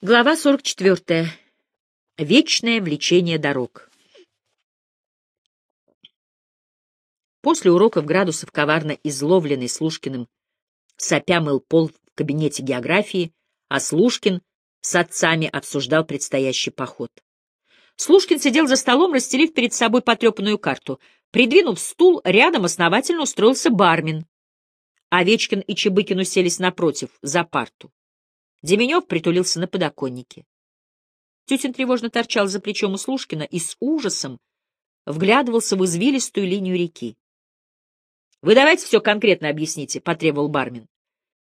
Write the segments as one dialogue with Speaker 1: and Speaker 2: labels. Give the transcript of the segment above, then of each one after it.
Speaker 1: Глава 44. Вечное влечение дорог. После уроков градусов коварно изловленный Слушкиным сопя мыл пол в кабинете географии, а Слушкин с отцами обсуждал предстоящий поход. Слушкин сидел за столом, расстелив перед собой потрепанную карту. Придвинув стул, рядом основательно устроился бармен. Овечкин и Чебыкин уселись напротив, за парту. Деменев притулился на подоконнике. Тютин тревожно торчал за плечом у Слушкина и с ужасом вглядывался в извилистую линию реки. — Вы давайте все конкретно объясните, — потребовал бармен.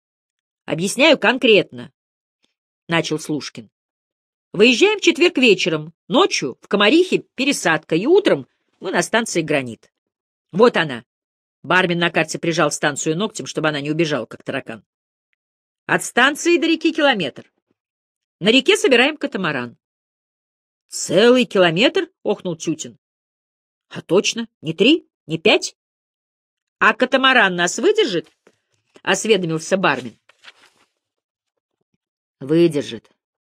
Speaker 1: — Объясняю конкретно, — начал Слушкин. — Выезжаем в четверг вечером, ночью в Комарихе пересадка, и утром мы на станции «Гранит». Вот она. Бармен на карте прижал станцию ногтем, чтобы она не убежала, как таракан. От станции до реки километр. На реке собираем катамаран. — Целый километр? — охнул Тютин. — А точно, не три, не пять? — А катамаран нас выдержит? — осведомился бармен. — Выдержит.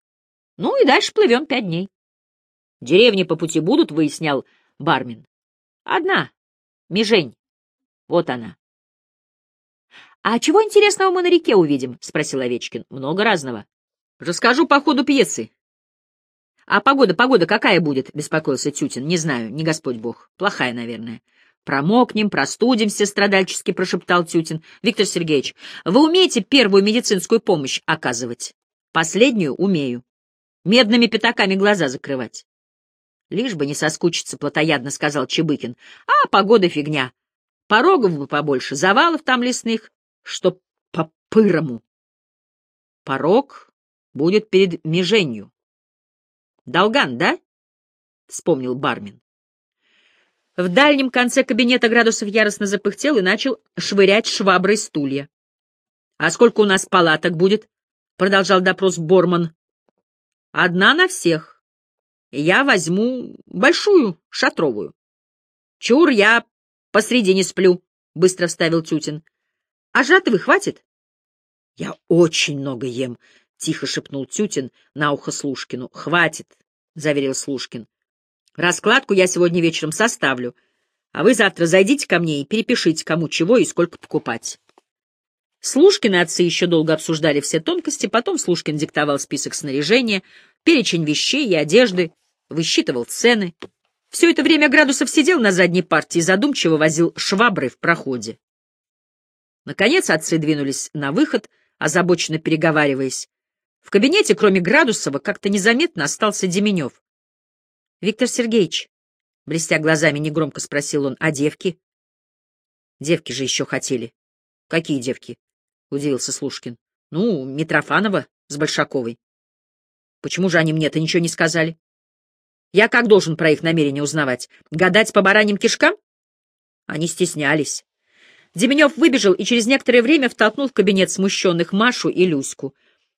Speaker 1: — Ну и дальше плывем пять дней. — Деревни по пути будут, — выяснял бармен. — Одна. Межень. Вот она. — А чего интересного мы на реке увидим? — спросил Овечкин. — Много разного. — Расскажу по ходу пьесы. — А погода, погода какая будет? — беспокоился Тютин. — Не знаю, не Господь Бог. Плохая, наверное. — Промокнем, простудимся, — страдальчески прошептал Тютин. — Виктор Сергеевич, вы умеете первую медицинскую помощь оказывать? — Последнюю умею. Медными пятаками глаза закрывать. — Лишь бы не соскучиться, — плотоядно сказал Чебыкин. — А погода фигня. Порогов бы побольше, завалов там лесных что по-пырому. Порог будет перед меженью. Долган, да? — вспомнил бармен. В дальнем конце кабинета градусов яростно запыхтел и начал швырять шваброй стулья. — А сколько у нас палаток будет? — продолжал допрос Борман. — Одна на всех. Я возьму большую, шатровую. — Чур, я посредине сплю, — быстро вставил Тютин. А жатвы хватит? — Я очень много ем, — тихо шепнул Тютин на ухо Слушкину. — Хватит, — заверил Слушкин. — Раскладку я сегодня вечером составлю, а вы завтра зайдите ко мне и перепишите, кому чего и сколько покупать. Слушкин и отцы еще долго обсуждали все тонкости, потом Слушкин диктовал список снаряжения, перечень вещей и одежды, высчитывал цены. Все это время Градусов сидел на задней партии и задумчиво возил швабры в проходе. Наконец отцы двинулись на выход, озабоченно переговариваясь. В кабинете, кроме Градусова, как-то незаметно остался Деменев. — Виктор Сергеевич, — блестя глазами, негромко спросил он, — а девки? — Девки же еще хотели. — Какие девки? — удивился Слушкин. — Ну, Митрофанова с Большаковой. — Почему же они мне-то ничего не сказали? — Я как должен про их намерения узнавать? Гадать по бараньим кишкам? Они стеснялись. Деменев выбежал и через некоторое время втолкнул в кабинет смущенных Машу и Люську.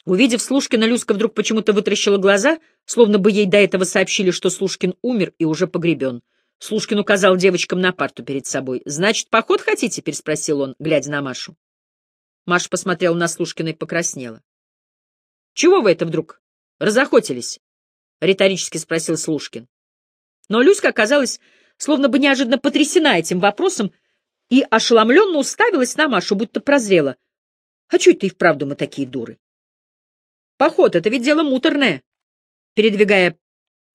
Speaker 1: Увидев Слушкина, Люська вдруг почему-то вытращила глаза, словно бы ей до этого сообщили, что Слушкин умер и уже погребен. Слушкин указал девочкам на парту перед собой. «Значит, поход хотите?» — переспросил он, глядя на Машу. Маша посмотрела на Слушкина и покраснела. «Чего вы это вдруг? Разохотились?» — риторически спросил Слушкин. Но Люська оказалась словно бы неожиданно потрясена этим вопросом и ошеломленно уставилась на Машу, будто прозрела. А чуть ты и вправду мы такие дуры? Поход — это ведь дело муторное. Передвигая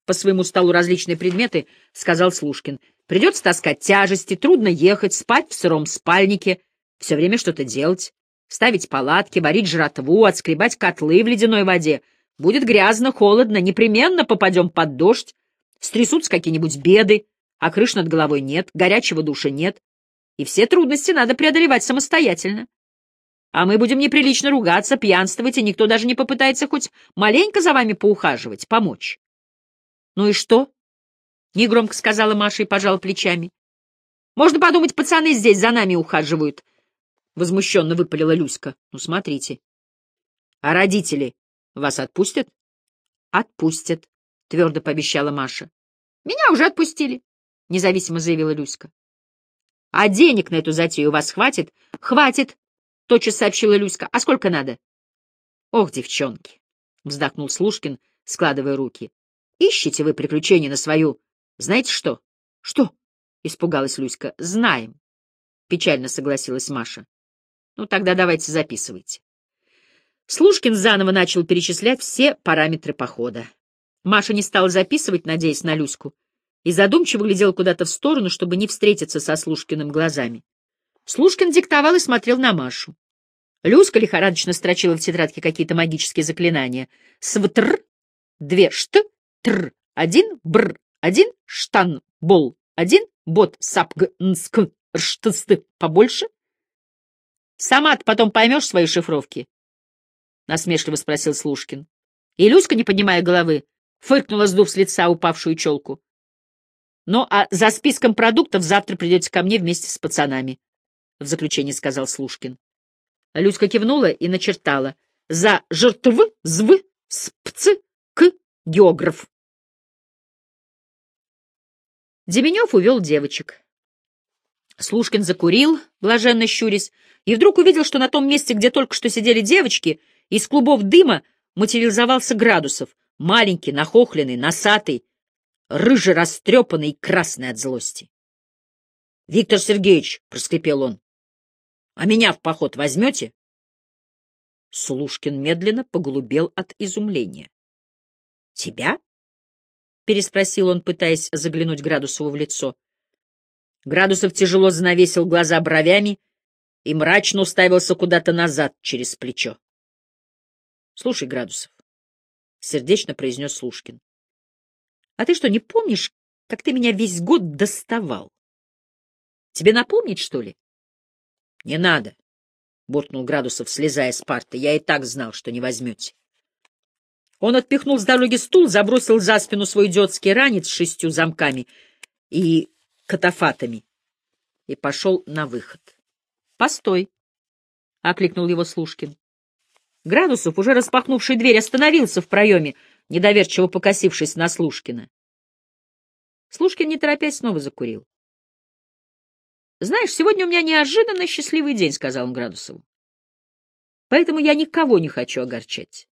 Speaker 1: по своему столу различные предметы, сказал Слушкин. Придется таскать тяжести, трудно ехать, спать в сыром спальнике, все время что-то делать, ставить палатки, варить жратву, отскребать котлы в ледяной воде. Будет грязно, холодно, непременно попадем под дождь, стрясутся какие-нибудь беды, а крыш над головой нет, горячего душа нет, и все трудности надо преодолевать самостоятельно. А мы будем неприлично ругаться, пьянствовать, и никто даже не попытается хоть маленько за вами поухаживать, помочь. — Ну и что? — негромко сказала Маша и пожала плечами. — Можно подумать, пацаны здесь за нами ухаживают. Возмущенно выпалила Люська. — Ну, смотрите. — А родители вас отпустят? — Отпустят, — твердо пообещала Маша. — Меня уже отпустили, — независимо заявила Люська. А денег на эту затею у вас хватит? Хватит, тотчас сообщила Люська. А сколько надо? Ох, девчонки, вздохнул Слушкин, складывая руки. Ищете вы приключения на свою... Знаете что? Что? Испугалась Люська. Знаем. Печально согласилась Маша. Ну, тогда давайте записывайте. Слушкин заново начал перечислять все параметры похода. Маша не стала записывать, надеясь на Люську, и задумчиво глядел куда-то в сторону, чтобы не встретиться со Слушкиным глазами. Слушкин диктовал и смотрел на Машу. Люська лихорадочно строчила в тетрадке какие-то магические заклинания. Свтр, две шт, тр, один бр, один штан, бол, один бот, сапг, нск, рштст, побольше? Сама ты потом поймешь свои шифровки? — насмешливо спросил Слушкин. И Люська, не поднимая головы, фыркнула, сдув с лица упавшую челку. — Ну, а за списком продуктов завтра придете ко мне вместе с пацанами, — в заключение сказал Слушкин. Люська кивнула и начертала. За жертв, зв, спц, к, географ. Деменев увел девочек. Слушкин закурил, блаженно щурясь, и вдруг увидел, что на том месте, где только что сидели девочки, из клубов дыма материализовался Градусов, маленький, нахохленный, носатый, рыжий, растрепанный и красный от злости. — Виктор Сергеевич, — проскрипел он, — а меня в поход возьмете? Слушкин медленно поглубел от изумления. — Тебя? — переспросил он, пытаясь заглянуть Градусову в лицо. Градусов тяжело занавесил глаза бровями и мрачно уставился куда-то назад через плечо. — Слушай, Градусов, — сердечно произнес Слушкин, — а ты что, не помнишь, как ты меня весь год доставал? Тебе напомнить, что ли? — Не надо, — буркнул Градусов, слезая с парты. — Я и так знал, что не возьмете. Он отпихнул с дороги стул, забросил за спину свой идиотский ранец с шестью замками и катафатами и пошел на выход. — Постой! — окликнул его Слушкин. Градусов, уже распахнувший дверь, остановился в проеме, недоверчиво покосившись на Слушкина. Слушкин, не торопясь, снова закурил. — Знаешь, сегодня у меня неожиданно счастливый день, — сказал он Градусову. — Поэтому я никого не хочу огорчать.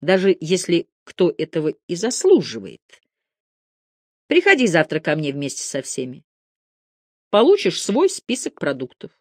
Speaker 1: Даже если кто этого и заслуживает. Приходи завтра ко мне вместе со всеми. Получишь свой список продуктов.